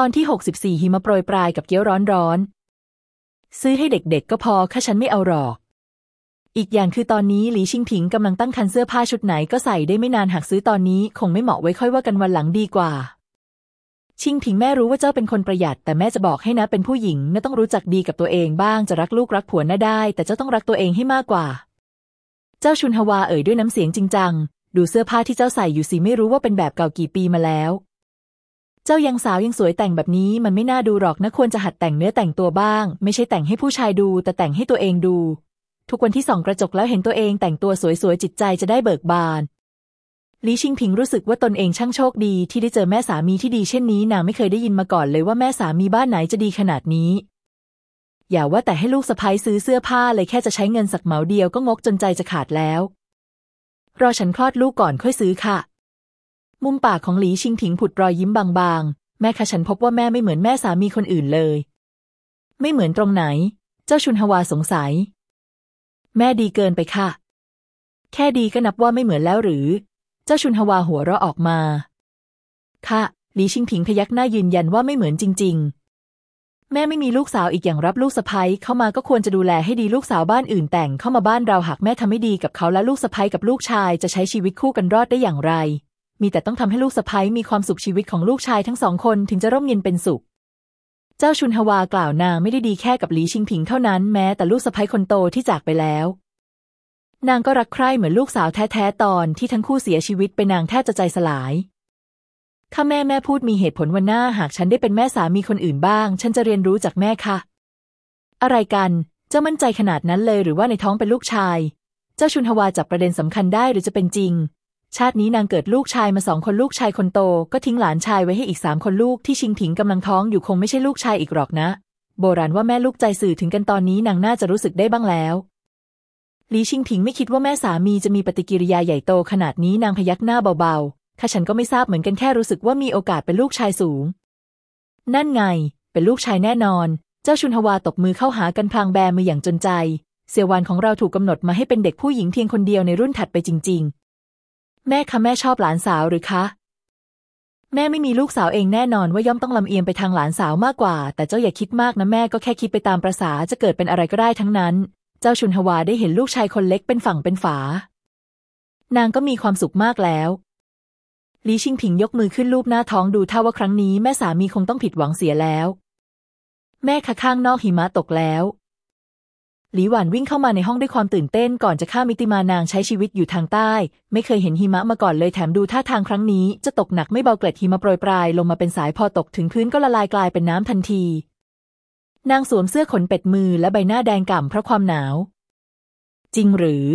ตอนที่ 64 หิมะโปรยปลายกับเกี๊ยวร้อนๆ ซื้อให้เด็กๆ ก็พอข้าฉันไม่เอาหรอก อีกอย่างคือตอนนี้หลีชิงผิงกำลังตั้งคันเสื้อผ้าชุดไหนก็ใส่ได้ไม่นานหากซื้อตอนนี้คงไม่เหมาะไว้ค่อยว่ากันวันหลังดีกว่า ชิงผิงแม่รู้ว่าเจ้าเป็นคนประหยัด แต่แม่จะบอกให้นะเป็นผู้หญิงน่าต้องรู้จักดีกับตัวเองบ้างจะรักลูกรักผัวน่าได้ แต่เจ้าต้องรักตัวเองให้มากกว่า เจ้าชุนฮวาเอ่ยด้วยน้ำเสียงจริงจังดูเสื้อผ้าที่เจ้าใส่อยู่สิไม่รู้ว่าเป็นแบบเก่ากี่ปีมาแล้ว เจ้ายังสาวยังสวยแต่งแบบนี้มันไม่น่าดูหรอกนะควรจะหัดแต่งเนื้อแต่งตัวบ้าง ไม่ใช่แต่งให้ผู้ชายดู แต่แต่งให้ตัวเองดู ทุกวันที่ส่องกระจกแล้วเห็นตัวเองแต่งตัวสวยๆจิตใจจะได้เบิกบานลีชิงผิงรู้สึกว่าตนเองช่างโชคดีที่ได้เจอแม่สามีที่ดีเช่นนี้นางไม่เคยได้ยินมาก่อนเลยว่าแม่สามีบ้านไหนจะดีขนาดนี้ อย่าว่าแต่ให้ลูกสะพ้ยซื้อเสื้อผ้าเลยแค่จะใช้เงินสักเหมาเดียวก็งกจนใจจะขาดแล้ว รอฉันคลอดลูกก่อนค่อยซื้อค่ะ มุมปากของหลีชิงผิงผุดรอยยิ้มบางๆ แม่คะฉันพบว่าแม่ไม่เหมือนแม่สามีคนอื่นเลย ไม่เหมือนตรงไหน เจ้าชุนฮวาสงสัย แม่ดีเกินไปค่ะ แค่ดีก็นับว่าไม่เหมือนแล้วหรือ เจ้าชุนฮวาหัวเราะออกมา ค่ะ หลีชิงผิงพยักหน้ายืนยันว่าไม่เหมือนจริง ๆ แม่ไม่มีลูกสาวอีกอย่างรับลูกสะพ้ยเข้ามาก็ควรจะดูแลให้ดีลูกสาวบ้านอื่นแต่งเข้ามาบ้านเราหากแม่ทำไม่ดีกับเขาและลูกสะพ้ยกับลูกชายจะใช้ชีวิตคู่กันรอดได้อย่างไร มีแต่ต้องทำให้ลูกสะพ้ยมีความสุขชีวิตของลูกชายทั้งสองคนถึงจะร่มเย็นเป็นสุข เจ้าชุนฮวากล่าวนางไม่ได้ดีแค่กับหลีชิงผิงเท่านั้นแม้แต่ลูกสะพ้ยคนโตที่จากไปแล้ว นางก็รักใคร่เหมือนลูกสาวแท้ๆตอนที่ทั้งคู่เสียชีวิตไปนางแทบจะใจสลายข้าแม่แม่พูดมีเหตุผลวันหน้าหากฉันได้เป็นแม่สามีคนอื่นบ้าง ฉันจะเรียนรู้จากแม่ค่ะ อะไรกัน เจ้ามั่นใจขนาดนั้นเลยหรือว่าในท้องเป็นลูกชาย เจ้าชุนฮวาจับประเด็นสำคัญได้หรือจะเป็นจริง ชาตินี้นางเกิดลูกชายมาสองคนลูกชายคนโต ก็ทิ้งหลานชายไว้ให้อีกสามคนลูกที่ชิงถิงกำลังท้องอยู่คงไม่ใช่ลูกชายอีกหรอกนะ โบราณว่าแม่ลูกใจสื่อถึงกันตอนนี้นางน่าจะรู้สึกได้บ้างแล้วหลีชิงถิงไม่คิดว่าแม่สามีจะมีปฏิกิริยาใหญ่โตขนาดนี้นางพยักหน้าเบาๆข้าฉันก็ไม่ทราบเหมือนกันแค่รู้สึกว่ามีโอกาสเป็นลูกชายสูง นั่นไง เป็นลูกชายแน่นอน เจ้าชุนฮวาตบมือเข้าหากันพลางแบมืออย่างจนใจ เสียววันของเราถูกกำหนดมาให้เป็นเด็กผู้หญิงเพียงคนเดียวในรุ่นถัดไปจริง ๆ แม่คะแม่ชอบหลานสาวหรือคะ แม่ไม่มีลูกสาวเองแน่นอนว่าย่อมต้องลำเอียงไปทางหลานสาวมากกว่า แต่เจ้าอย่าคิดมากนะแม่ก็แค่คิดไปตามประษาจะเกิดเป็นอะไรก็ได้ทั้งนั้น เจ้าชุนฮวาได้เห็นลูกชายคนเล็กเป็นฝั่งเป็นฝา นางก็มีความสุขมากแล้วลีชิงผิงยกมือขึ้นรูปหน้าท้องดูท่าว่าครั้งนี้แม่สามีคงต้องผิดหวังเสียแล้ว แม่คะข้างนอกหิมะตกแล้ว หลีหวานวิ่งเข้ามาในห้องด้วยความตื่นเต้นก่อนจะข้ามมิติมานางใช้ชีวิตอยู่ทางใต้ ไม่เคยเห็นหิมะมาก่อนเลยแถมดูท่าทางครั้งนี้จะตกหนักไม่เบาเกล็ดหิมะโปรยปลายลงมาเป็นสายพอตกถึงพื้นก็ละลายกลายเป็นน้ำทันที นางสวมเสื้อขนเป็ดมือและใบหน้าแดงก่ำเพราะความหนาว จริงหรือ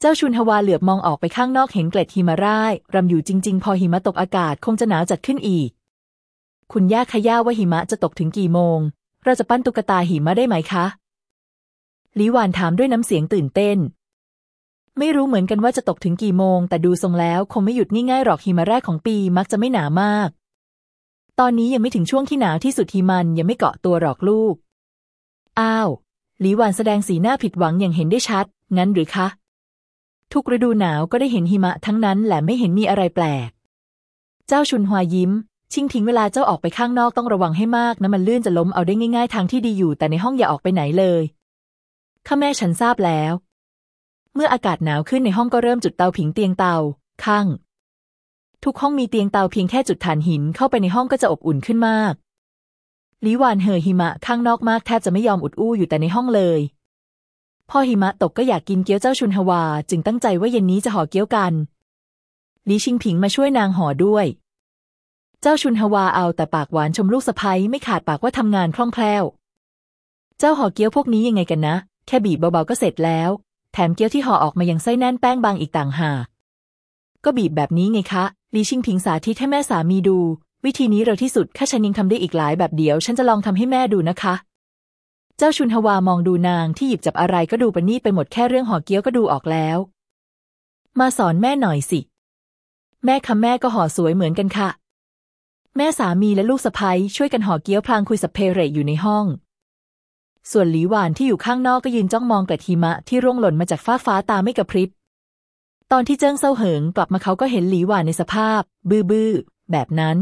เจ้าชุนฮวาเหลือบมองออกไปข้างนอกเห็นเกล็ดหิมะร่ายรำอยู่จริง ๆ พอหิมะตกอากาศคงจะหนาวจัดขึ้นอีก คุณย่าขย่าว่าหิมะจะตกถึงกี่โมง เราจะปั้นตุ๊กตาหิมะได้ไหมคะ ลิวานถามด้วยน้ำเสียงตื่นเต้น ไม่รู้เหมือนกันว่าจะตกถึงกี่โมง แต่ดูทรงแล้วคงไม่หยุดง่ายๆหรอกหิมะแรกของปีมักจะไม่หนามาก ตอนนี้ยังไม่ถึงช่วงที่หนาวที่สุดหิมันยังไม่เกาะตัวหรอกลูก อ้าวลิวานแสดงสีหน้าผิดหวังอย่างเห็นได้ชัด งั้นหรือคะ ทุกฤดูหนาวก็ได้เห็นหิมะทั้งนั้นแหละไม่เห็นมีอะไรแปลก เจ้าชุนหวายิ้มชิงทิ้งเวลาเจ้าออกไปข้างนอกต้องระวังให้มากนะมันลื่นจะล้มเอาได้ง่าย ๆ ทางที่ดีอยู่แต่ในห้องอย่าออกไปไหนเลย ข้าแม่ฉันทราบแล้ว เมื่ออากาศหนาวขึ้นในห้องก็เริ่มจุดเตาผิงเตียงเตา ข้าง ทุกห้องมีเตียงเตาเพียงแค่จุดฐานหินเข้าไปในห้องก็จะอบอุ่นขึ้นมากลิวานเหอหิมะข้างนอกมากแทบจะไม่ยอมอุดอู้อยู่แต่ในห้องเลย พอหิมะตกก็อยากกินเกี๊ยวเจ้าชุนฮวา จึงตั้งใจว่าเย็นนี้จะห่อเกี๊ยวกันลีชิงผิงมาช่วยนางห่อด้วย เจ้าชุนฮวาเอาแต่ปากหวานชมลูกสะพ้ไม่ขาดปากว่าทำงานคล่องแคล่ว เจ้าห่อเกี๊ยวพวกนี้ยังไงกันนะ แค่บีบเบาๆก็เสร็จแล้ว แถมเกี๊ยวที่ห่อออกมายังไส้แน่นแป้งบางอีกต่างหาก ก็บีบแบบนี้ไงคะลีชิงพิงสาธิตให้แม่สามีดู วิธีนี้เร็วที่สุดข้าฉันยังทำได้อีกหลายแบบเดียว ฉันจะลองทำให้แม่ดูนะคะ เจ้าชุนฮวามองดูนางที่หยิบจับอะไรก็ดูประณีตไปหมดแค่เรื่องห่อเกี๊ยวก็ดูออกแล้ว มาสอนแม่หน่อยสิ แม่คำแม่ก็ห่อสวยเหมือนกันค่ะแม่สามีและลูกสะพ้ยช่วยกันห่อเกี๊ยวพลางคุยสับเพเรอยู่ในห้อง ส่วนหลีหวานที่อยู่ข้างนอกก็ยืนจ้องมองกระหิมะที่ร่วงหล่นมาจากฟ้าฟ้าตาไม่กระพริบ ตอนที่เจิ้งเซาเหิงกลับมาเขาก็เห็นหลีหวานในสภาพ บื้อบื้อแบบนั้น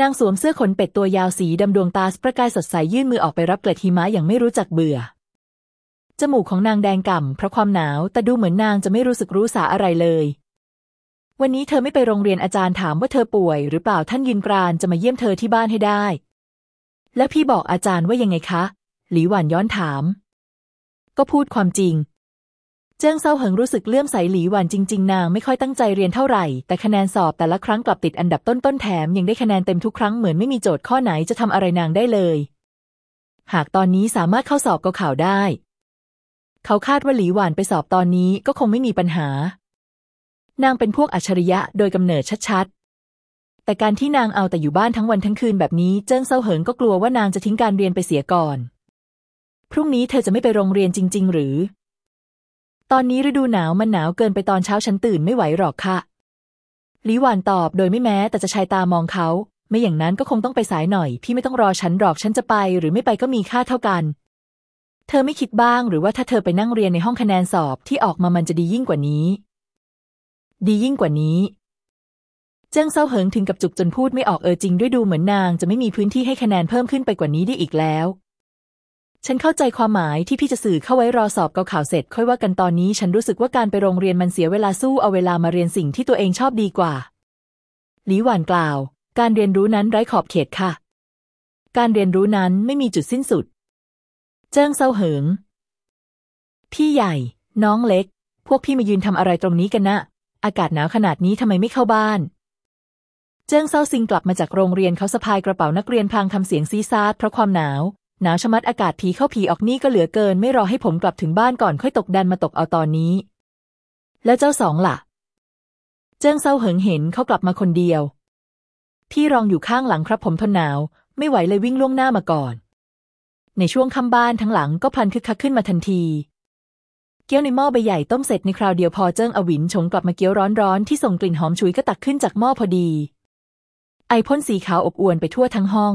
นางสวมเสื้อขนเป็ดตัวยาวสีดำดวงตาประกายสดใสยื่นมือออกไปรับเกล็ดหิมะอย่างไม่รู้จักเบื่อ จมูกของนางแดงก่ำเพราะความหนาวแต่ดูเหมือนนางจะไม่รู้สึกรู้สาอะไรเลย วันนี้เธอไม่ไปโรงเรียนอาจารย์ถามว่าเธอป่วย หรือเปล่าท่านยินกรานจะมาเยี่ยมเธอที่บ้านให้ได้ และพี่บอกอาจารย์ว่ายังไงคะ หลีหวานย้อนถาม ก็พูดความจริง เจิ้งเซาเหิงรู้สึกเลื่อมใสหลีหวานจริง ๆ นางไม่ค่อยตั้งใจเรียนเท่าไหร่ แต่คะแนนสอบแต่ละครั้งกลับติดอันดับต้นๆแถม ยังได้คะแนนเต็มทุกครั้งเหมือนไม่มีโจทย์ข้อไหนจะทำอะไรนางได้เลย หากตอนนี้สามารถเข้าสอบก็ข่าวได้ เขาคาดว่าหลีหวานไปสอบตอนนี้ก็คงไม่มีปัญหา นางเป็นพวกอัจฉริยะโดยกำเนิดชัดๆ แต่การที่นางเอาแต่อยู่บ้านทั้งวันทั้งคืนแบบนี้เจิ้งเซาเหิงก็กลัวว่านางจะทิ้งการเรียนไปเสียก่อน พรุ่งนี้เธอจะไม่ไปโรงเรียนจริง ๆ หรือ ตอนนี้ฤดูหนาวมันหนาวเกินไปตอนเช้าฉันตื่นไม่ไหวหรอกค่ะหลีหวานตอบโดยไม่แม้แต่จะชายตามองเขา ไม่อย่างนั้นก็คงต้องไปสายหน่อย พี่ไม่ต้องรอฉันหรอกฉันจะไป หรือไม่ไปก็มีค่าเท่ากัน เธอไม่คิดบ้างหรือว่าถ้าเธอไปนั่งเรียนในห้องคะแนนสอบที่ออกมามันจะดียิ่งกว่านี้ ดียิ่งกว่านี้เจิ้งเซาเหิงถึงกับจุกจนพูดไม่ออกเออจริงด้วยดูเหมือนนางจะไม่มีพื้นที่ให้คะแนนเพิ่มขึ้นไปกว่านี้ได้อีกแล้ว ฉันเข้าใจความหมายที่พี่จะสื่อเข้าไว้รอสอบเกาข่าวเสร็จ ค่อยว่ากันตอนนี้ ฉันรู้สึกว่าการไปโรงเรียนมันเสียเวลาสู้เอาเวลามาเรียนสิ่งที่ตัวเองชอบดีกว่า หลีหวานกล่าว การเรียนรู้นั้นไร้ขอบเขตค่ะ การเรียนรู้นั้นไม่มีจุดสิ้นสุด เจิ้งเซาเหิง พี่ใหญ่ น้องเล็ก พวกพี่มายืนทำอะไรตรงนี้กันนะ อากาศหนาวขนาดนี้ทำไมไม่เข้าบ้าน เจิ้งเซาซิงกลับมาจากโรงเรียนเขาสะพายกระเป๋านักเรียนพลางทำเสียงซี้ดซ้าดเพราะความหนาว หนาวชะมัดอากาศผีเข้าผีออกนี่ก็เหลือเกิน ไม่รอให้ผมกลับถึงบ้านก่อนค่อยตกดันมาตกเอาตอนนี้ แล้วเจ้าสองล่ะ เจิ้งเซาเหิงเห็นเขากลับมาคนเดียว พี่รองอยู่ข้างหลังครับผมทนหนาว ไม่ไหวเลยวิ่งล่วงหน้ามาก่อน ในช่วงค่ำบ้านทั้งหลังก็พลันคึกคักขึ้นมาทันที เกี๊ยวในหม้อใบใหญ่ต้มเสร็จในคราวเดียวพอเจิ้งอวินชงกลับมาเกี๊ยวร้อนๆที่ส่งกลิ่นหอมฉุยก็ตักขึ้นจากหม้อพอดี ไอพ่นสีขาวอบอวลไปทั่วทั้งห้อง